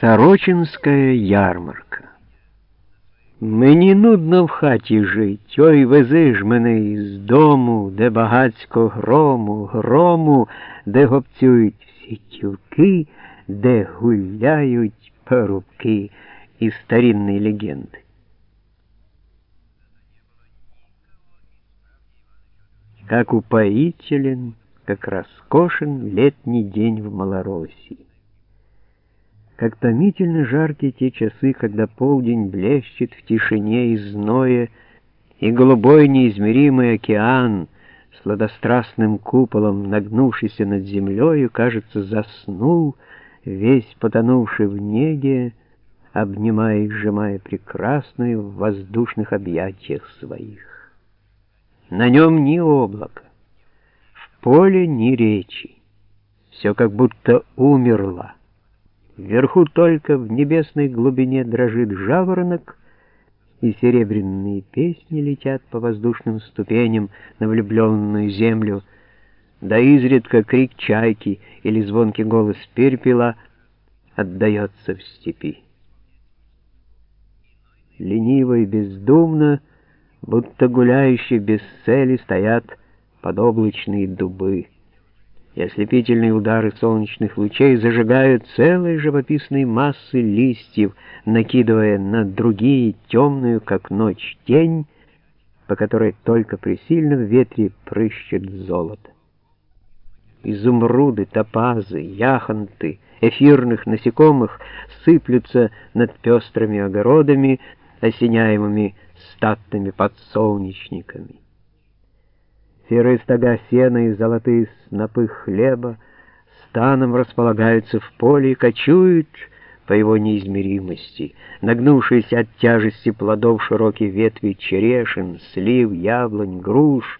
Сорочинська ярмарка. Мені нудно в хаті жить, ой вези ж мене із дому, де багацько грому, грому, де гопцюють всі тілки, де гуляють парубки із старинної легенди. Как упоителен, как роскошен летний день в Малороссии. Как томительно жаркие те часы, когда полдень блещет в тишине и зное, и голубой неизмеримый океан, сладострастным куполом, нагнувшийся над землею, кажется, заснул, весь потонувший в неге, обнимая и сжимая прекрасную в воздушных объятиях своих. На нем ни облака, в поле ни речи, все как будто умерло. Вверху только в небесной глубине дрожит жаворонок, и серебряные песни летят по воздушным ступеням на влюбленную землю, да изредка крик чайки или звонкий голос перепела отдается в степи. Лениво и бездумно, будто гуляющие без цели, стоят подоблачные дубы и ослепительные удары солнечных лучей зажигают целые живописные массы листьев, накидывая на другие темную, как ночь, тень, по которой только при сильном ветре прыщет золото. Изумруды, топазы, яхонты, эфирных насекомых сыплются над пестрыми огородами, осеняемыми статными подсолнечниками серые стога сена и золотые снопы хлеба станом располагаются в поле и кочуют по его неизмеримости, нагнувшись от тяжести плодов широкие ветви черешин, слив, яблонь, груш,